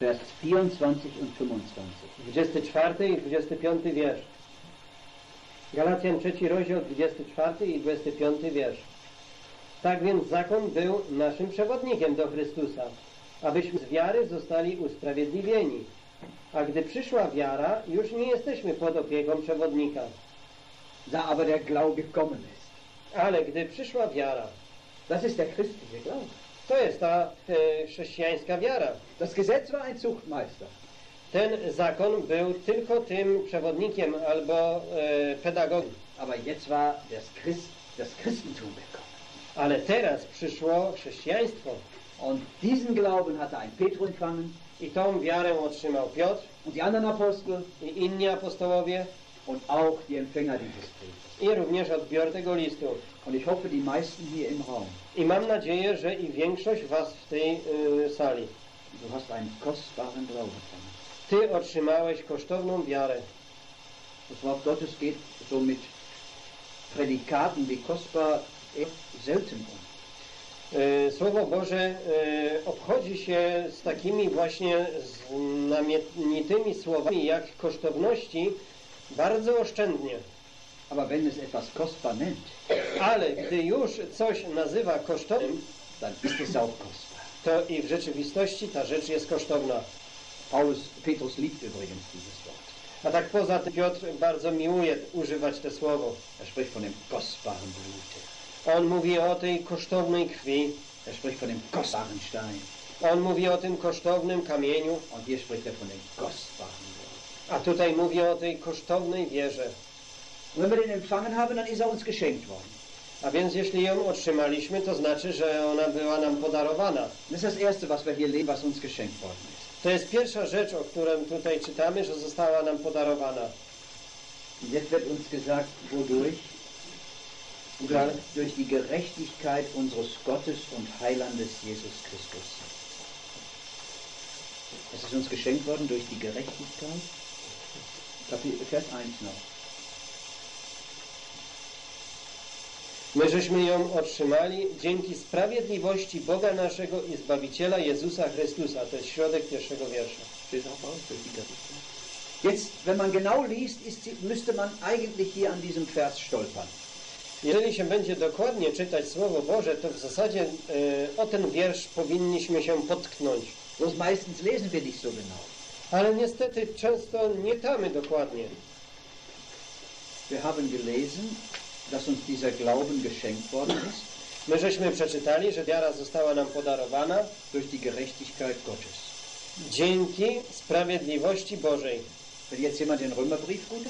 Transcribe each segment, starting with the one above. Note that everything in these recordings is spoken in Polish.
Vers 24 und 25. 24 i 25 wiersz. Galacjan 3 rozdział 24 i 25 wiersz. Tak więc zakon był naszym przewodnikiem do Chrystusa, abyśmy z wiary zostali usprawiedliwieni. A gdy przyszła wiara, już nie jesteśmy pod opieką przewodnika. Da aber der Glaube gekommen ist. Ale gdy przyszła wiara, Das ist der christliche Glaube. To jest ta e, chrześcijańska wiara. Das Gesetz war ein Zuchtmeister. Ten zakon był tylko tym przewodnikiem albo e, pedagogiem. Aber jetzt war das, Christ, das Christentum gekommen. Ale teraz przyszło chrześcijaństwo. Und diesen Glauben hatte ein Petrus empfangen I tą wiarę otrzymał Piotr und die anderen Apostel i inni apostołowie und auch die Empfänger dieses Briefes. i również odbiór tego listu. I mam nadzieję, że i większość was w tej y, sali. Du hast einen kostbaren Glauben. Ty otrzymałeś kosztowną wiarę. Das Wort Gottes geht so mit Prädikaten wie kostbar selten um. Y, Słowo Boże y, obchodzi się z takimi właśnie znamienitymi słowami jak kosztowności bardzo oszczędnie. Ale gdy już coś nazywa kosztownym, to i w rzeczywistości ta rzecz jest kosztowna. Paulus, Petrus liebt übrigens dieses Wort. A tak poza tym Piotr bardzo miłuje używać te słowo. Er spricht von dem kostbaren Blute. On mówi o tej kosztownej krwi, Er spricht von dem kostbaren Stein. on mówi o tym kosztownym kamieniu, Und hier spricht er von dem kostbaren a tutaj mówi o tej kosztownej wierze. Und wenn wir den empfangen haben, dann ist er uns geschenkt worden. A więc jeśli ją otrzymaliśmy, to znaczy, że ona była nam podarowana. Das ist das Erste, was wir hier lesen, was uns geschenkt worden ist. To jest pierwsza rzecz, o której tutaj czytamy, że została nam podarowana. Und jetzt wird uns gesagt, wodurch? Durch, durch die Gerechtigkeit unseres Gottes und Heilandes Jesus Christus. Es ist uns geschenkt worden durch die Gerechtigkeit. Kapitel, Vers 1 noch. My żeśmy ją otrzymali dzięki sprawiedliwości Boga naszego i Zbawiciela Jezusa Chrystusa. To jest środek pierwszego wiersza. Jetzt, wenn man genau liest, ist, müsste man eigentlich hier an diesem Vers stolpern. Jeżeli się będzie dokładnie czytać Słowo Boże, to w zasadzie e, o ten wiersz powinniśmy się potknąć. Bloß meistens lesen wir nicht so genau. Ale niestety często nie tamy dokładnie. Wir haben gelesen, My żeśmy przeczytali, że wiara została nam podarowana durch die Gerechtigkeit Gottes. dzięki sprawiedliwości Bożej. Wenn jetzt jemand den Römerbrief gut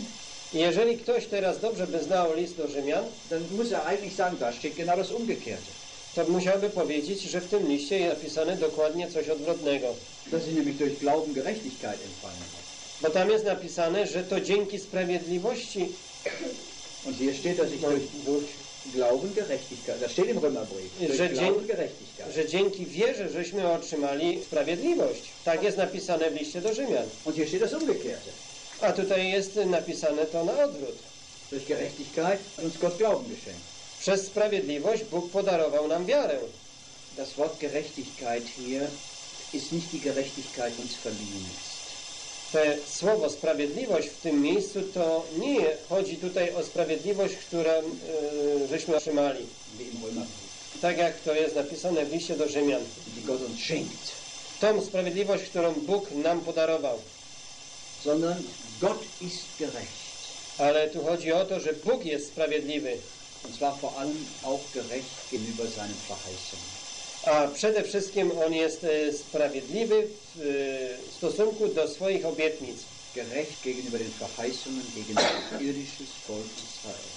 I jeżeli ktoś teraz dobrze by znał list do Rzymian, dann muss er eigentlich sagen, da steht genau das Umgekehrte. to musiałby powiedzieć, że w tym liście jest napisane dokładnie coś odwrotnego. Dass sie nämlich durch Glauben Gerechtigkeit empfangen. Bo tam jest napisane, że to dzięki sprawiedliwości Und hier steht, dass ich durch Glauben Gerechtigkeit, das steht im Römerbrief, durch Że Gerechtigkeit. że dzięki wierze żeśmy otrzymali sprawiedliwość. Tak jest napisane w liście do Rzymian. Und hier steht das Umgekehrte. A tutaj jest napisane to na odwrót. Durch Gerechtigkeit hat uns Gott Glauben geschenkt. Przez sprawiedliwość Bóg podarował nam wiarę. Das Wort Gerechtigkeit hier ist nicht die Gerechtigkeit uns verliehen ist. To słowo sprawiedliwość w tym miejscu to nie chodzi tutaj o sprawiedliwość, którą e, żeśmy otrzymali. Tak jak to jest napisane w liście do Rzymian. Tą sprawiedliwość, którą Bóg nam podarował. sondern Gott ist gerecht. Ale tu chodzi o to, że Bóg jest sprawiedliwy. Und zwar vor allem auch gerecht gegenüber seinen Verheißungen. A przede wszystkim On jest e, sprawiedliwy w e, stosunku do swoich obietnic. Gerecht gegenüber den Verheißungen gegen das Volk Israel.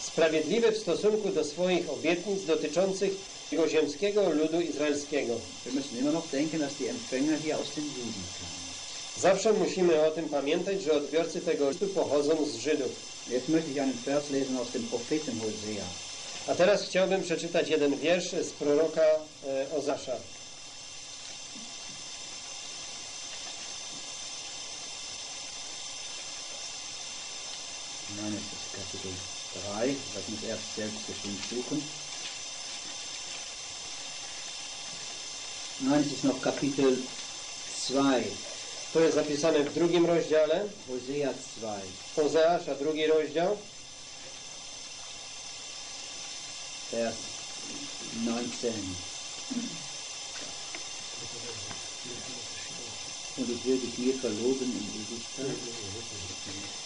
Sprawiedliwy w stosunku do swoich obietnic dotyczących jego ziemskiego ludu izraelskiego. Wir müssen immer noch denken, dass die Empfänger hier aus den Juden kamen. Zawsze musimy o tym pamiętać, że odbiorcy tego listu pochodzą z Żydów. Jetzt möchte ich einen Vers lesen aus dem Propheten Hosea. A teraz chciałbym przeczytać jeden wiersz z proroka e, Ozasza. Nein, es ist Kapitel 3. Ich muss erst selbst bestimmt suchen. Nein, es ist noch Kapitel 2, To jest zapisane w drugim rozdziale, Hosea 2, Ozeasza, drugi rozdział, Vers 19. Und ich will dich mir verloben in Ewigkeit.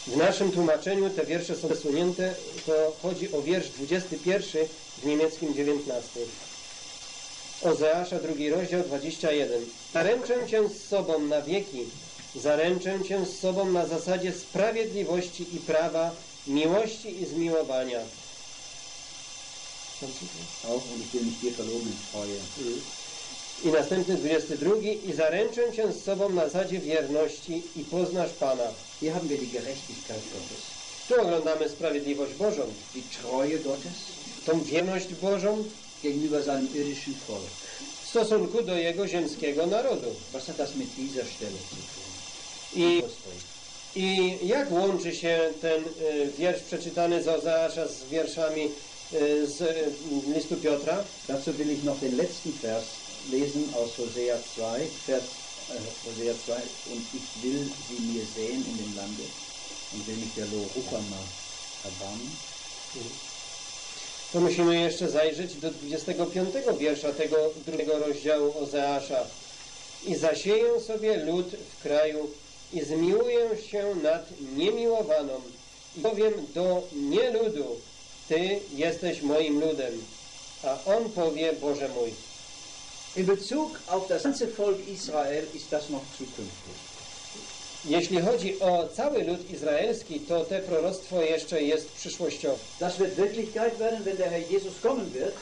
W naszym tłumaczeniu te wiersze są przesunięte, to chodzi o wiersz 21 w niemieckim 19. Ozeasza, drugi rozdział 21. Zaręczę cię z sobą na wieki, zaręczę cię z sobą na zasadzie sprawiedliwości i prawa, miłości i zmiłowania. Auch und ich will mich dir verloben Treue. I następny 22. I zaręczę cię z sobą na zasadzie wierności i poznasz Pana. Hier haben wir die Gerechtigkeit Gottes, Tu oglądamy sprawiedliwość Bożą, die Treue Gottes tą wierność Bożą gegenüber seinem irdischen Volk. w stosunku do Jego ziemskiego narodu. Was hat das mit dieser Stelle zu tun? I. I jak łączy się ten y, wiersz przeczytany z Ozeasza z wierszami z y, listu Piotra? Dazu will ich noch den letzten Vers lesen aus Hosea 2, Vers äh, Hosea 2. Und ich will sie mir sehen in dem Lande und will mich der Lo Ruchama erbarmen. To musimy jeszcze zajrzeć do 25 wiersza tego drugiego rozdziału Ozeasza. I zasieję sobie lud w kraju i zmiłuję się nad niemiłowaną i powiem do nieludu, Ty jesteś moim ludem. A on powie, Boże mój. In Bezug auf das ganze Volk Israel ist das noch zukünftig. Jeśli chodzi o cały lud izraelski, to te proroctwo jeszcze jest przyszłościowe. Das wird Wirklichkeit werden, wenn der Herr Jesus kommen wird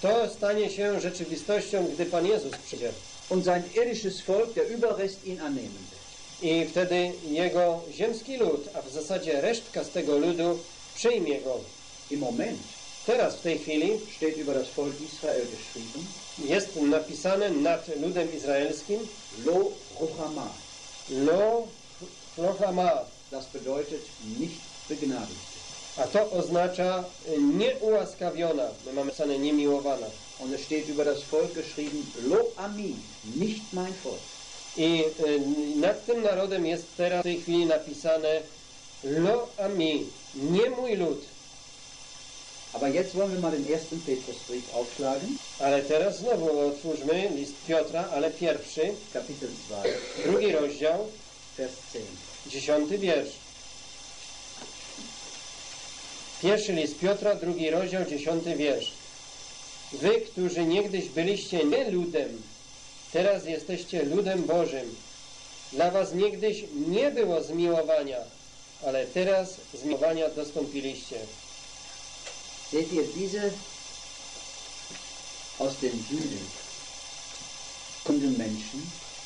To stanie się rzeczywistością, gdy Pan Jezus przyjdzie. und sein irdisches Volk, der Überrest, ihn annehmen wird. I wtedy jego ziemski lud, a w zasadzie resztka z tego ludu, przyjmie go. Im Moment Teraz, w tej chwili, steht über das Volk Israel geschrieben, jest napisane nad ludem izraelskim Lo Ruchama. Lo Chlochlama, Das bedeutet nicht begnadigt. a to oznacza y, nieułaskawiona. My mamy napisane niemiłowana. Und es steht über das Volk geschrieben, Lo Ami, nicht mein Volk. I y, nad tym narodem jest teraz w tej chwili napisane Lo Ami, nie mój lud. Aber jetzt wollen wir mal den ersten Petrusbrief aufschlagen, Ale teraz znowu otwórzmy list Piotra, ale pierwszy, Kapitel 2, drugi rozdział, Vers 10. dziesiąty wiersz. Pierwszy list Piotra, drugi rozdział, dziesiąty wiersz. Wy, którzy niegdyś byliście nie ludem, teraz jesteście ludem Bożym. Dla was niegdyś nie było zmiłowania, ale teraz zmiłowania dostąpiliście. Seht ihr diese aus den Juden kommenden Menschen,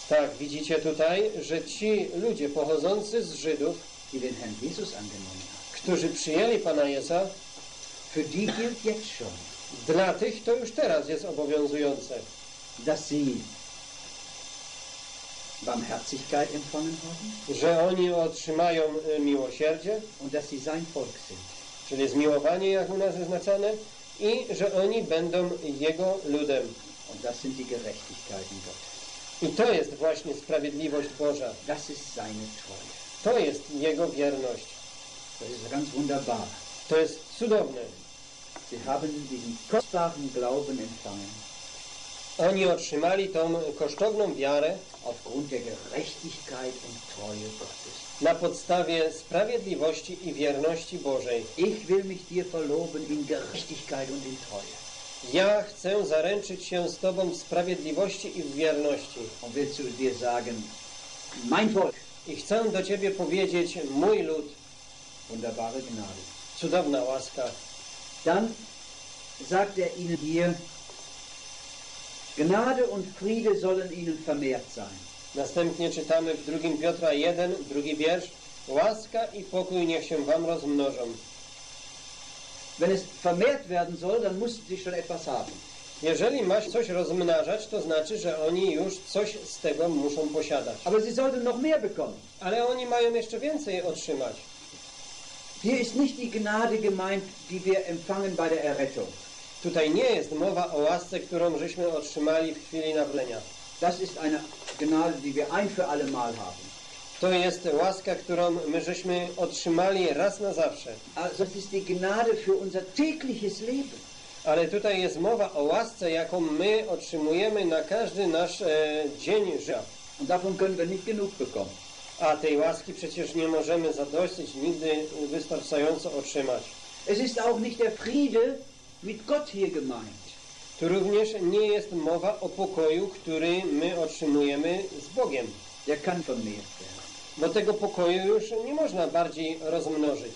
Tak, widzicie tutaj, że ci ludzie pochodzący z Żydów, die den Herrn Jesus angenommen haben, którzy przyjęli Pana Jezusa, für die gilt jetzt schon, dla tych to już teraz jest obowiązujące, dass sie Barmherzigkeit empfangen haben. Że oni otrzymają y, miłosierdzie, und dass sie sein Volk sind. Czyli zmiłowanie, jak u nas napisane, i że oni będą Jego ludem. Und das sind die Gerechtigkeiten Gottes. I to jest właśnie sprawiedliwość Boża. Das ist seine Treue. To jest Jego wierność. Das ist ganz wunderbar. To jest cudowne. Sie haben diesen kostbaren Glauben empfangen Oni otrzymali tą kosztowną wiarę na podstawie sprawiedliwości i wierności Bożej. Ich will mich dir verloben in Gerechtigkeit und in Treue. Ja chcę zaręczyć się z Tobą w sprawiedliwości i w wierności. Und will zu dir sagen, mein Volk, I chcę do Ciebie powiedzieć, mój lud, wunderbare Gnade. cudowna łaska. Dann sagt er ihnen hier, Gnade und Friede sollen ihnen vermehrt sein. Następnie czytamy w 2 Piotra 1, drugi wiersz. Łaska i pokój niech się Wam rozmnożą. Wenn es vermehrt werden soll, dann mussten sie schon etwas haben. Jeżeli masz coś rozmnażać, to znaczy, że oni już coś z tego muszą posiadać. Aber sie sollten noch mehr bekommen. Ale oni mają jeszcze więcej otrzymać. Hier ist nicht die Gnade gemeint, die wir empfangen bei der Errettung. Tutaj nie jest mowa o łasce, którą żeśmy otrzymali w chwili nawlenia. Das ist eine Gnade, die wir ein für alle Mal haben. To jest łaska, którą my żeśmy otrzymali raz na zawsze. Also das ist die Gnade für unser tägliches Leben. Ale tutaj jest mowa o łasce, jaką my otrzymujemy na każdy nasz e, dzień życia. Und davon können wir nicht genug bekommen. A tej łaski przecież nie możemy zadosyć, nigdy wystarczająco otrzymać. Es ist auch nicht der Friede mit Gott hier gemeint. Tu również nie jest mowa o pokoju, który my otrzymujemy z Bogiem. Der kann vermehrt werden. Bo tego pokoju już nie można bardziej rozmnożyć.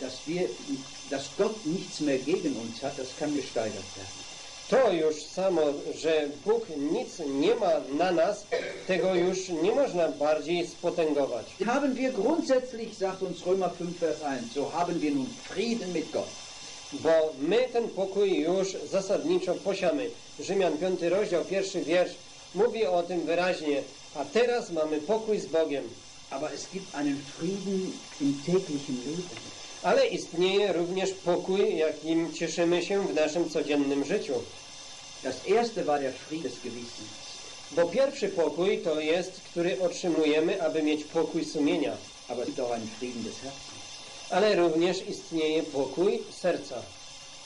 Dass, wir, dass Gott nichts mehr gegen uns hat, das kann gesteigert werden. To już samo, że Bóg nic nie ma na nas, tego już nie można bardziej spotęgować. Haben wir grundsätzlich, sagt uns Römer 5, Vers 1, so haben wir nun Frieden mit Gott. Bo my ten pokój już zasadniczo posiamy. Rzymian 5 rozdział, pierwszy wiersz mówi o tym wyraźnie. A teraz mamy pokój z Bogiem. Aber es gibt einen Frieden im täglichen Leben. Ale istnieje również pokój, jakim cieszymy się w naszym codziennym życiu. Das erste war der Friede des Gewissens. Bo pierwszy pokój to jest, który otrzymujemy, aby mieć pokój sumienia. Aber es gibt auch einen Frieden des Herzens. Ale również istnieje pokój serca.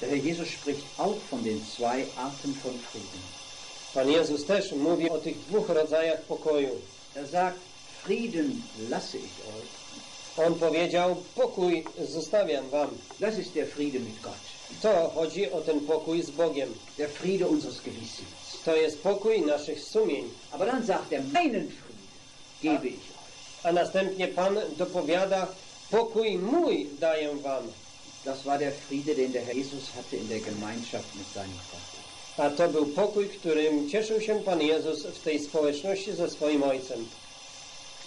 Der Herr Jesus spricht auch von den zwei Arten von Frieden. Pan Jezus też mówi o tych dwóch rodzajach pokoju. Er sagt, Frieden lasse ich euch. On powiedział, pokój zostawiam wam. Das ist der Friede mit Gott. To chodzi o ten pokój z Bogiem. Der Friede unseres Gewissens. To jest pokój naszych sumień. Aber dann sagt er, meinen Frieden gebe ich euch. A następnie Pan dopowiada, pokój mój daję wam. Das war der Friede, den der Herr Jesus hatte in der Gemeinschaft mit Vater. A to był pokój, którym cieszył się Pan Jezus w tej społeczności ze swoim Ojcem.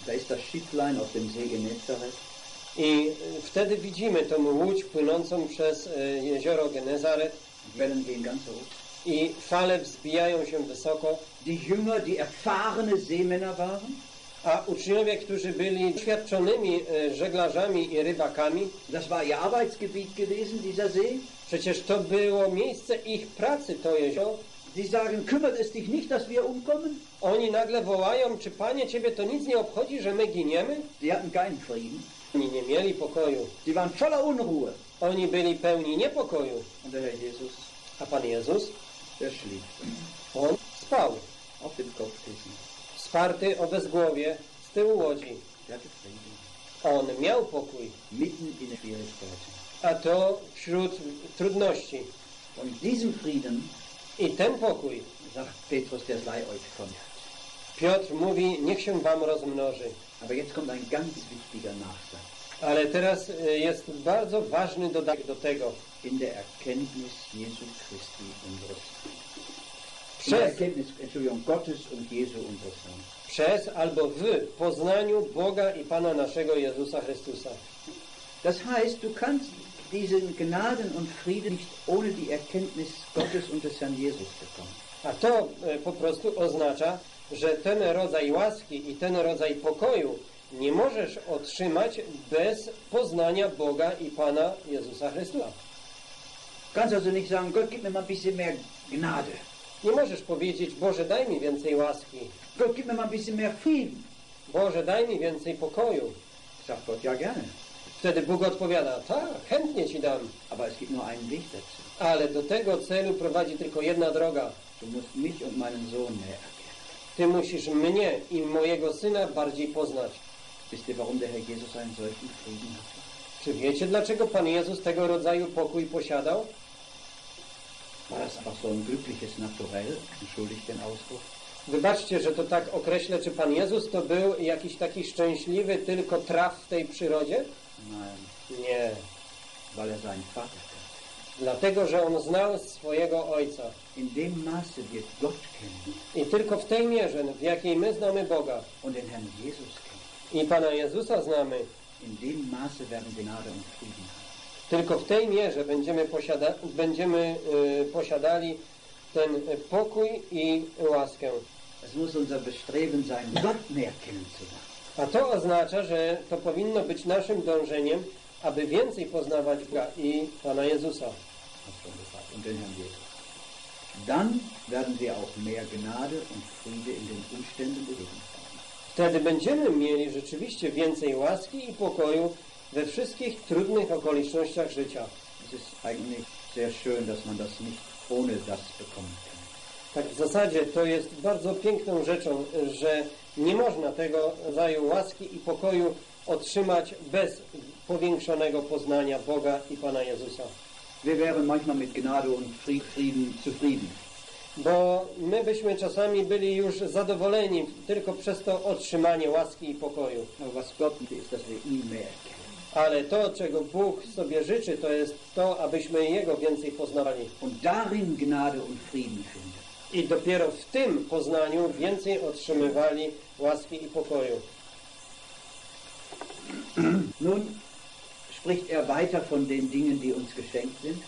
Da ist das Schifflein auf dem See Genezareth. I y, wtedy widzimy tą łódź płynącą przez y, jezioro Genezaret Die Wellen gehen ganz hoch. i fale wzbijają się wysoko, Die Jünger, die erfahrene Seemänner waren, a uczniowie, którzy byli doświadczonymi y, żeglarzami i rybakami, das war ihr Arbeitsgebiet gewesen, dieser See. przecież to było miejsce ich pracy, to jezioro. Sie sagen, kümmert es dich nicht, dass wir umkommen? Oni nagle wołają, czy Panie, Ciebie to nic nie obchodzi, że my giniemy? Sie hatten keinen Frieden. Oni nie mieli pokoju. Sie waren voller Unruhe. Oni byli pełni niepokoju. Und der Herr Jesus, A Pan Jezus, der schlief On spał, auf dem Kopfkissen. Wsparty o bezgłowie z tyłu łodzi. On miał pokój, a to wśród trudności. I ten pokój. Piotr mówi, niech się wam rozmnoży. Ale teraz y, jest bardzo ważny dodatek do tego. In der Erkenntnis Jesu Christi unseres Przez, przez albo w poznaniu Boga i Pana naszego Jezusa Chrystusa. Das heißt, du kannst diesen Gnaden und Frieden nicht ohne die Erkenntnis Gottes und des Herrn Jesus bekommen. A to e, po prostu oznacza, że ten rodzaj łaski i ten rodzaj pokoju nie możesz otrzymać bez poznania Boga i Pana Jezusa Chrystusa. Kannst also nicht sagen, Gott, gib mir mal ein bisschen mehr Gnade. Nie możesz powiedzieć, Boże, daj mi więcej łaski. Gott, gib mir mal ein bisschen mehr Frieden. Boże, daj mi więcej pokoju. Sagt Gott, ja gerne. Wtedy Bóg odpowiada, tak, chętnie Ci dam. Aber es gibt nur einen Weg dazu. Ale do tego celu prowadzi tylko jedna droga. Du musst mich und meinen Sohn mehr erkennen. Ty musisz mnie i mojego syna bardziej poznać. Wisst ihr, warum der Herr Jesus einen solchen Frieden hatte? Czy wiecie, dlaczego Pan Jezus tego rodzaju pokój posiadał? War das einfach so ein glückliches Naturell? Entschuldigt den Ausdruck. Wybaczcie, że to tak określę, czy Pan Jezus to był jakiś taki szczęśliwy tylko traf w tej przyrodzie? Nein, Nie. weil er seinen Vater. Dlatego, że On znał swojego Ojca. In dem Maße wir Gott kennen I tylko w tej mierze, w jakiej my znamy Boga und den Herrn Jesus kennen, i Pana Jezusa znamy, in dem Maße werden Gnade und Frieden haben. Tylko w tej mierze będziemy, posiada będziemy y, posiadali ten pokój i łaskę. A to oznacza, że to powinno być naszym dążeniem, aby więcej poznawać Boga i Pana Jezusa. Hast du gesagt. Und den Herrn Jesus. dann werden wir auch mehr Gnade und Friede in den Umständen des Lebens haben. Wtedy będziemy mieli rzeczywiście więcej łaski i pokoju we wszystkich trudnych okolicznościach życia. Es ist eigentlich sehr schön, dass man das nicht ohne das bekommen kann. Tak w zasadzie to jest bardzo piękną rzeczą, że nie można tego rodzaju łaski i pokoju otrzymać bez powiększonego poznania Boga i Pana Jezusa. Wir wären manchmal mit Gnade und Frieden zufrieden. Bo my byśmy czasami byli już zadowoleni tylko przez to otrzymanie łaski i pokoju. Was Gott ist, dass wir ihn mehr. Ale to, czego Bóg sobie życzy, to jest to, abyśmy Jego więcej poznawali. Und darin Gnade und Frieden finden. I dopiero w tym poznaniu więcej otrzymywali łaski i pokoju. Nun spricht er weiter von den Dingen, die uns geschenkt sind.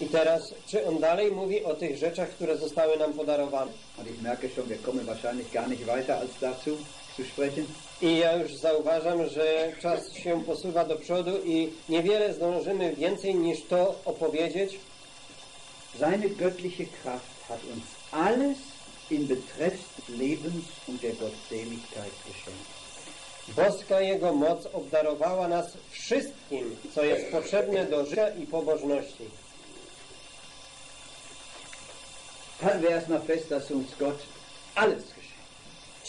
I teraz, czy on dalej mówi o tych rzeczach, które zostały nam podarowane? Und ich merke schon, wir kommen wahrscheinlich gar nicht weiter als dazu zu sprechen. I ja już zauważam, że czas się posuwa do przodu i niewiele zdążymy więcej niż to opowiedzieć. Seine göttliche Kraft hat uns alles in Betreff des Lebens und der Gottseligkeit geschenkt. Boska Jego moc obdarowała nas wszystkim, co jest potrzebne do życia i pobożności. Halten wir erstmal fest, dass uns Gott alles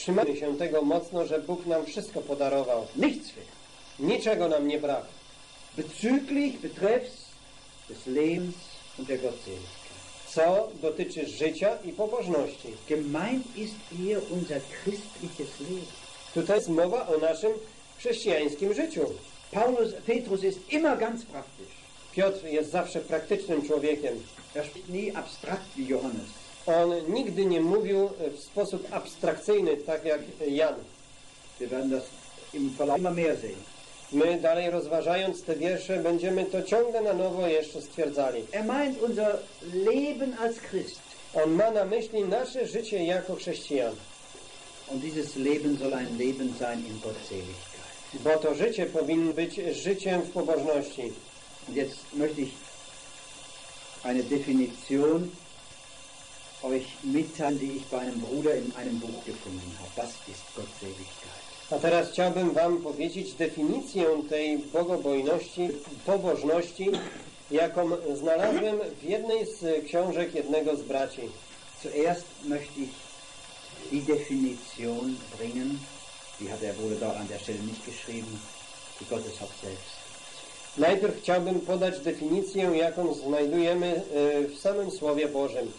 Trzymajmy się tego mocno, że Bóg nam wszystko podarował. Nichts fehlt. Niczego nam nie brak. Bezüglich betreffs des Lebens und der Gottseligkeit. Co dotyczy życia i pobożności. Gemeint ist hier unser christliches Leben. Tutaj jest mowa o naszym chrześcijańskim życiu. Paulus, Petrus ist immer ganz praktisch. Piotr jest zawsze praktycznym człowiekiem. Er spricht nie abstrakt wie Johannes. On nigdy nie mówił w sposób abstrakcyjny, tak jak Jan. My dalej rozważając te wiersze będziemy to ciągle na nowo jeszcze stwierdzali. Er meint unser Leben als Christ. On ma na myśli nasze życie jako chrześcijan. Und dieses Leben soll ein Leben sein in Gottseligkeit. Bo to życie powinno być życiem w pobożności. Jetzt möchte ich eine Definition euch mitteilen, die ich bei einem Bruder in einem Buch gefunden habe. Was ist Gottseligkeit? A teraz chciałbym Wam powiedzieć definicję tej bogobojności, pobożności, jaką znalazłem w jednej z książek jednego z braci. Zuerst möchte ich die Definition bringen, die hat der Bruder dort an der Stelle nicht geschrieben, die Gottes hat selbst. Najpierw chciałbym podać definicję, jaką znajdujemy e, w samym Słowie Bożym.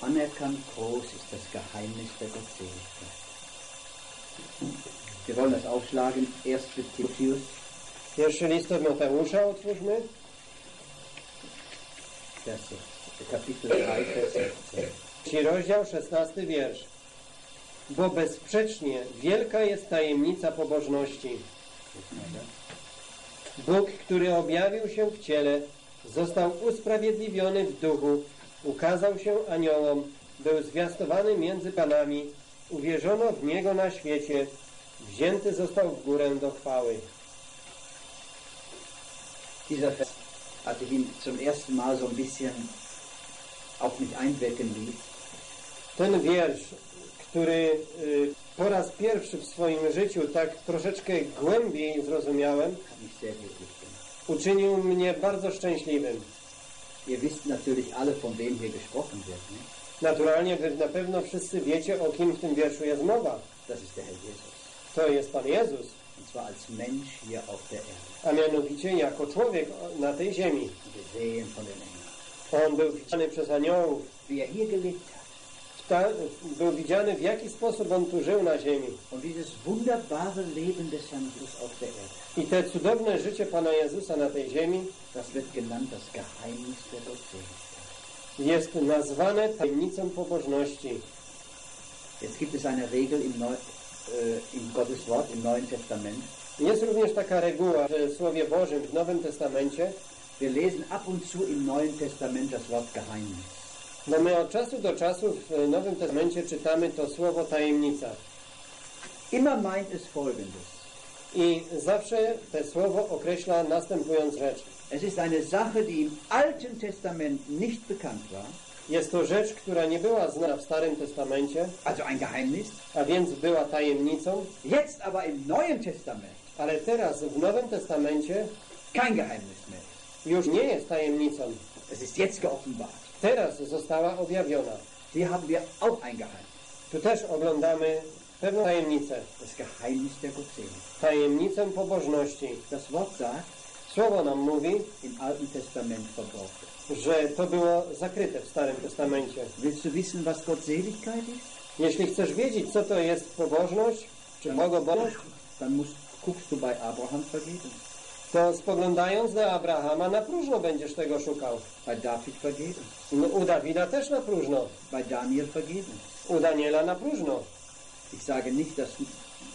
Anerkannt groß ist das Geheimnis der Gottseligkeit. Wir wollen das aufschlagen. Erst für Timotheus, Pierwszy list od Mateusza otwórzmy. Vers 16, Kapitel 3, Vers 16. Ci rozdział, 16 wiersz. Bo bezsprzecznie wielka jest tajemnica pobożności. Bóg, który objawił się w ciele, został usprawiedliwiony w duchu, ukazał się aniołom, był zwiastowany między panami, uwierzono w Niego na świecie, wzięty został w górę do chwały. Dieser Vers, ich ihn zum ersten Mal so ein bisschen auf mich einwirken ließ, Ten wiersz, który y, po raz pierwszy w swoim życiu tak troszeczkę głębiej zrozumiałem, uczynił mnie bardzo szczęśliwym. Ihr wisst natürlich alle, von wem hier gesprochen wird. Ne? Naturalnie wy na pewno wszyscy wiecie, o kim w tym wierszu jest mowa. Das ist der Herr Jesus. To jest Pan Jezus, Und zwar als Mensch hier auf der Erde. a mianowicie jako człowiek na tej ziemi. Gesehen von den Engeln. On był widziany przez aniołów, Wie er hier gelebt hat. W ta, był widziany w jaki sposób on tu żył na ziemi. I te cudowne życie Pana Jezusa na tej ziemi jest nazwane tajemnicą pobożności. Jetzt gibt es eine Regel im, Neu, äh, im Gottes Wort im Neuen Testament. Jest również taka reguła że w Słowie Bożym w Nowym Testamencie, Wir lesen ab und zu im Neuen Testament das Wort Geheimnis. No my od czasu do czasu w Nowym Testamencie czytamy to słowo tajemnica. Immer meint es Folgendes. I zawsze te słowo określa następującą rzecz. Es ist eine Sache, die im Alten Testament nicht bekannt war, Jest to rzecz, która nie była znana w Starym Testamencie, also ein Geheimnis. a więc była tajemnicą, Jetzt aber im Neuen Testament ale teraz w Nowym Testamencie kein Geheimnis mehr. już nie jest tajemnicą. Es ist jetzt geoffenbart. Teraz została objawiona. Hier haben wir auch ein Geheimnis. Tu też oglądamy pewną tajemnicę. Das Geheimnis der Gottseligkeit. Tajemnicę pobożności. Das Wort sagt, Słowo nam mówi, im Alten Testament verborgen. że to było zakryte w Starym Testamencie. Willst du wissen, was Gottseligkeit ist? Jeśli chcesz wiedzieć, co to jest pobożność, czy bogobojność, Dann musst, guckst du bei Abraham vergeben, to spoglądając na Abrahama, na próżno będziesz tego szukał. bei David vergeben, No, U Dawida też na próżno. bei Daniel vergeben. U Daniela na próżno. Ich sage nicht, dass,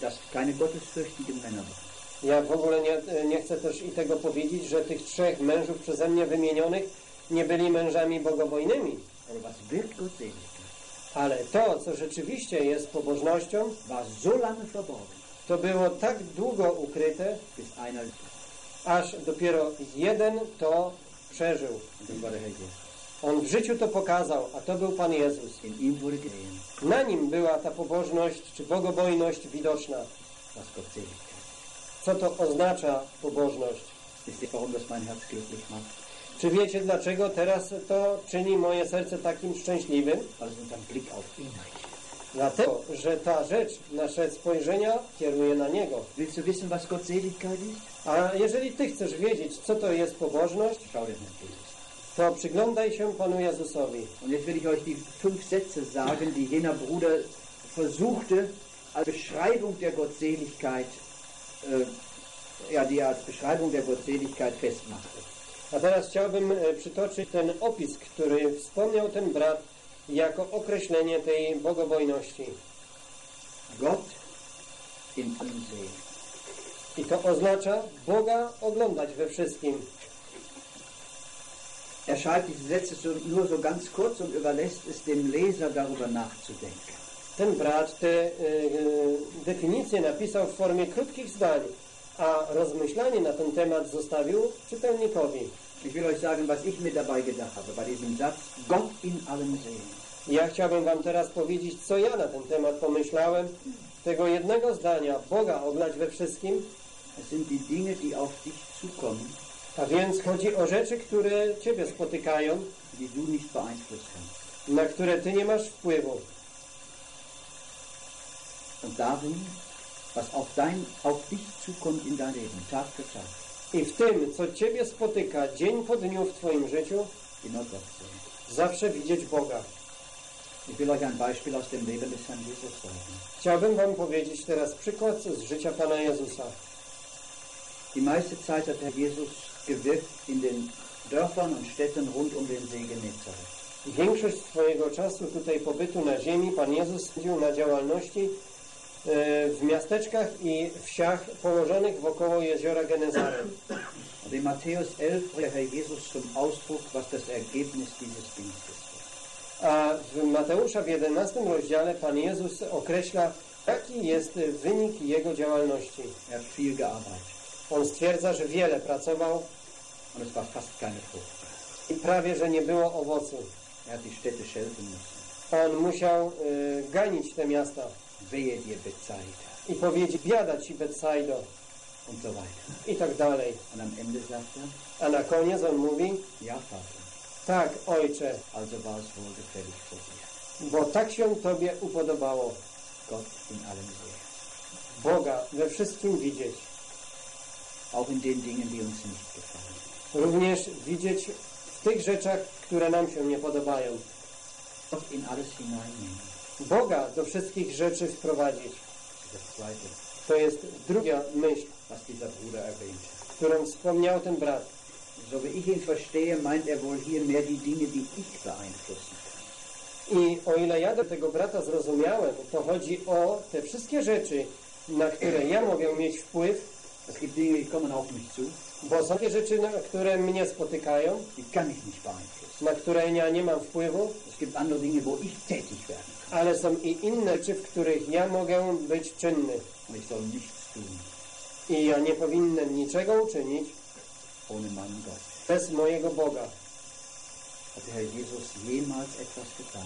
dass keine gottesfürchtigen Männer waren. Ja w ogóle nie, nie chcę też i tego powiedzieć, że tych trzech mężów przeze mnie wymienionych nie byli mężami bogobojnymi. Aber was wird Gottseligkeit? Ale to, co rzeczywiście jest pobożnością, War so lange verborgen, to było tak długo ukryte, bis einer, aż dopiero jeden to przeżył. On w życiu to pokazał, a to był Pan Jezus. Na nim była ta pobożność czy bogobojność widoczna. Co to oznacza pobożność? Czy wiecie, dlaczego teraz to czyni moje serce takim szczęśliwym? Dlatego, że ta rzecz nasze spojrzenia kieruje na Niego. Willst du wissen, was Gottseligkeit ist? A jeżeli Ty chcesz wiedzieć, co to jest pobożność, to przyglądaj się Panu Jezusowi. Und jetzt will ich euch die fünf Sätze sagen, die jener Bruder versuchte, als Beschreibung der Gottseligkeit, äh, ja, die er als Beschreibung der Gottseligkeit festmachte. A teraz chciałbym e, przytoczyć ten opis, który wspomniał ten brat jako określenie tej bogobojności. Gott in allem sehen. I to oznacza Boga oglądać we wszystkim. Er schreibt diese Sätze so, nur so ganz kurz und überlässt es dem Leser darüber nachzudenken. Ten brat te e, e, definicje napisał w formie krótkich zdań, a rozmyślanie na ten temat zostawił czytelnikowi. Ich will euch sagen, was ich mir dabei gedacht habe, bei diesem Satz, Gott in allem sehen. Ja chciałbym Wam teraz powiedzieć, co ja na ten temat pomyślałem. Tego jednego zdania, Boga oglądać we wszystkim, A więc chodzi o rzeczy, które Ciebie spotykają, na które Ty nie masz wpływu. Und darum, was auf, dein, auf dich zukommt in dein Leben, Tag für Tag, I w tym, co Ciebie spotyka dzień po dniu w Twoim życiu, sehen. zawsze widzieć Boga. Chciałbym Wam powiedzieć teraz przykład z życia Pana Jezusa. Die meiste Zeit hat Herr Jesus gewirkt in den Dörfern und Städten rund um den See Genezareth. Większość swojego czasu tutaj pobytu na ziemi Pan Jezus spędził na działalności e, w miasteczkach i wsiach położonych wokoło jeziora Genezaret. Und in Matthäus 11 bringt Herr Jesus zum Ausdruck, was das Ergebnis dieses Dienstes war. A w Mateusza w 11 rozdziale Pan Jezus określa, jaki jest wynik Jego działalności. Er hat viel gearbeitet On stwierdza, że wiele pracował. I prawie, że nie było owocu. On musiał e, ganić te miasta. I powiedzieć, biada ci Betsaido i tak dalej. A na koniec on mówi, tak ojcze, bo tak się Tobie upodobało. Boga we wszystkim widzieć. Auch in den Dingen, die uns nicht gefallen. Również widzieć w tych rzeczach, które nam się nie podobają. Gott in alles hineinnehmen. Boga do wszystkich rzeczy wprowadzić. To jest druga myśl, was dieser Bruder erwähnt. którą wspomniał ten brat. So wie ich ihn verstehe, meint er wohl hier mehr die Dinge, die ich beeinflussen kann. I o ile ja do tego brata zrozumiałem, to chodzi o te wszystkie rzeczy, na które ja mogę mieć wpływ, Es gibt Dinge, die kommen auf mich zu, bo są takie rzeczy, na które mnie spotykają, die kann ich nicht beeinflussen. na które ja nie mam wpływu, Es gibt andere Dinge, wo ich tätig werden kann. ale są i inne rzeczy, w których ja mogę być czynny. Und ich soll nichts tun I ja nie powinienem niczego uczynić ohne meinen Gott. bez mojego Boga. Hat der Herr Jesus jemals etwas getan,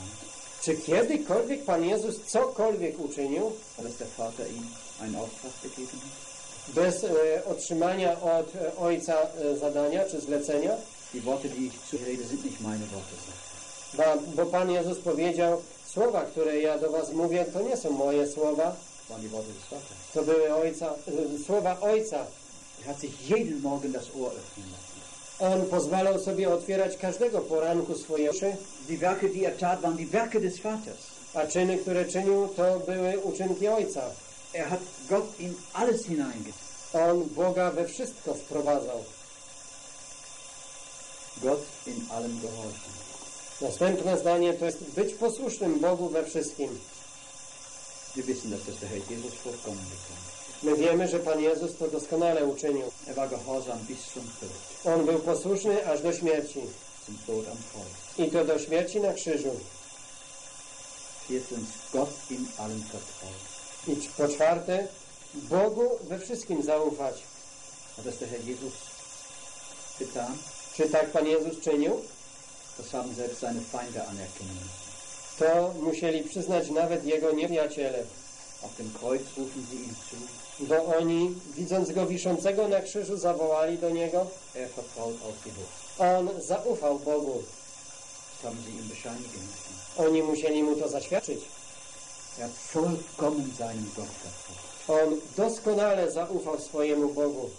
Czy kiedykolwiek Pan Jezus cokolwiek uczynił als der Vater ihm einen Auftrag gegeben hat? Bez e, otrzymania od e, Ojca e, zadania czy zlecenia? Die Worte, die ich zu rede, sind nicht meine Worte, Bo, bo Pan Jezus powiedział, słowa, które ja do was mówię, to nie są moje słowa, to były ojca, słowa Ojca. Er hat sich jeden Morgen das Ohr öffnen lassen. On pozwalał sobie otwierać każdego poranku swoje uszy, Die Werke, die er tat, waren die Werke des Vaters. a czyny, które czynił, to były uczynki Ojca. Er hat Gott in alles hineingetan. On Boga we wszystko wprowadzał. Gott in allem gehorchen. Następne zdanie to jest być posłusznym Bogu we wszystkim. Wir wissen, dass das der Herr Jesus vollkommen getan hat. My wiemy, że Pan Jezus to doskonale uczynił. Er war gehorsam bis zum Tod, On był posłuszny aż do śmierci. zum Tod am Kreuz. I to do śmierci na krzyżu. Viertens, Gott in allem vertrauen. I po czwarte, Bogu we wszystkim zaufać. Das der Herr Jesus getan? Czy tak Pan Jezus czynił? Das haben selbst seine Feinde anerkennen. To musieli przyznać nawet Jego nieprzyjaciele. Auf dem Kreuz rufen sie ihm zu, Bo oni, widząc Go wiszącego na krzyżu, zawołali do Niego. er vertraut auf die Hof. On zaufał Bogu. Haben sie ihm bescheinigen. Oni musieli Mu to zaświadczyć. On doskonale zaufał swojemu Bogu.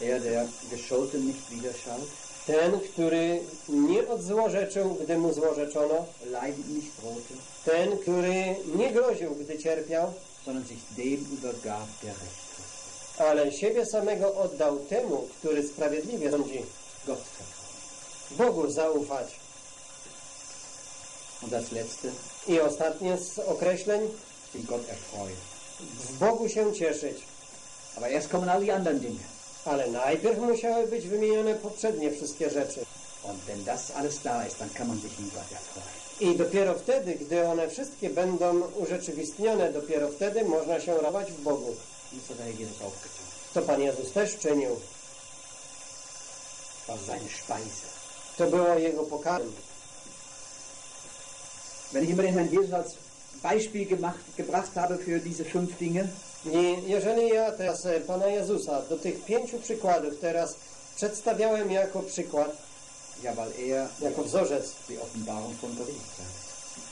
Er, der Gescholten nicht widerschaut, Ten, który nie odzłorzeczył, gdy mu złorzeczono. Ten, który nie groził, gdy cierpiał, ale siebie samego oddał temu, który sprawiedliwie vertrauen. Bogu zaufać. Und das Letzte, I ostatnie z określeń, den Gott erfreuen. w Bogu się cieszyć. Aber erst kommen all die anderen Dinge. Ale najpierw musiały być wymienione poprzednie wszystkie rzeczy. Und wenn das alles da ist, dann kann man sich in Gott erfreuen. I dopiero wtedy, gdy one wszystkie będą urzeczywistnione, dopiero wtedy można się radować w Bogu. To Pan Jezus też czynił. To było Jego pokarm. Wenn ich immer den Herrn Jesus als Beispiel gemacht, gebracht habe für diese fünf Dinge, I jeżeli ja teraz e, Pana Jezusa do tych pięciu przykładów teraz przedstawiałem jako przykład, ja, weil er jako wzorzec, die Offenbarung von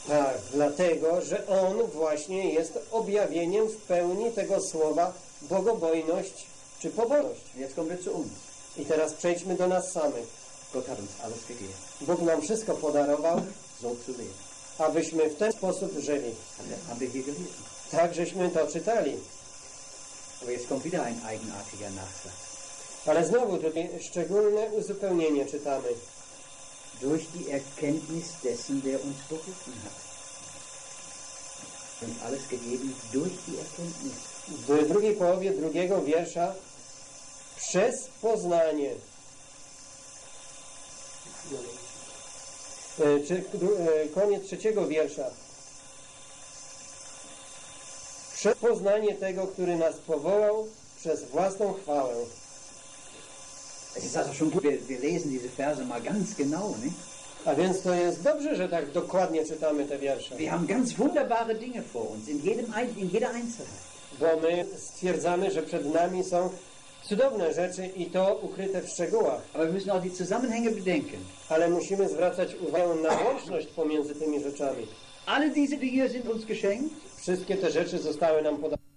tak, dlatego, że On właśnie jest objawieniem w pełni tego słowa bogobojność czy pobożność. Und jetzt kommen wir zu uns. I teraz przejdźmy do nas samych. Gott hat uns alles gegeben, Bóg nam wszystko podarował, so zu leben. Abyśmy w ten sposób żyli. Haben wir- Haben wir hier gelesen. Tak, żeśmy to czytali. Aber jetzt kommt wieder ein eigenartiger Nachsatz. Ale znowu tutaj szczególne uzupełnienie czytamy. Durch die Erkenntnis dessen, der uns berufen hat. Uns alles gegeben durch die Erkenntnis. W drugiej połowie drugiego wiersza przez poznanie. E, e, koniec trzeciego wiersza. Przez poznanie tego, który nas powołał przez własną chwałę. Es ist also schon gut, wir, wir lesen diese Verse mal ganz genau. Nicht? A więc to jest dobrze, że tak dokładnie czytamy te wiersze. Wir haben ganz wunderbare Dinge vor uns, in, jedem, in jeder Einzelheit. Bo my stwierdzamy, że przed nami są cudowne rzeczy i to ukryte w szczegółach. Aber wir müssen auch die Zusammenhänge bedenken. Ale musimy zwracać uwagę na łączność pomiędzy tymi rzeczami. Alle diese Dinge sind uns geschenkt Wszystkie te rzeczy zostały nam podane